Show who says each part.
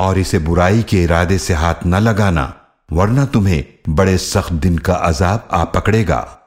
Speaker 1: और इसे बुराई के इरादे से हाथ न लगाना, वरना तुम्हें बड़े सख्त दिन का अजाब आ पकड़ेगा।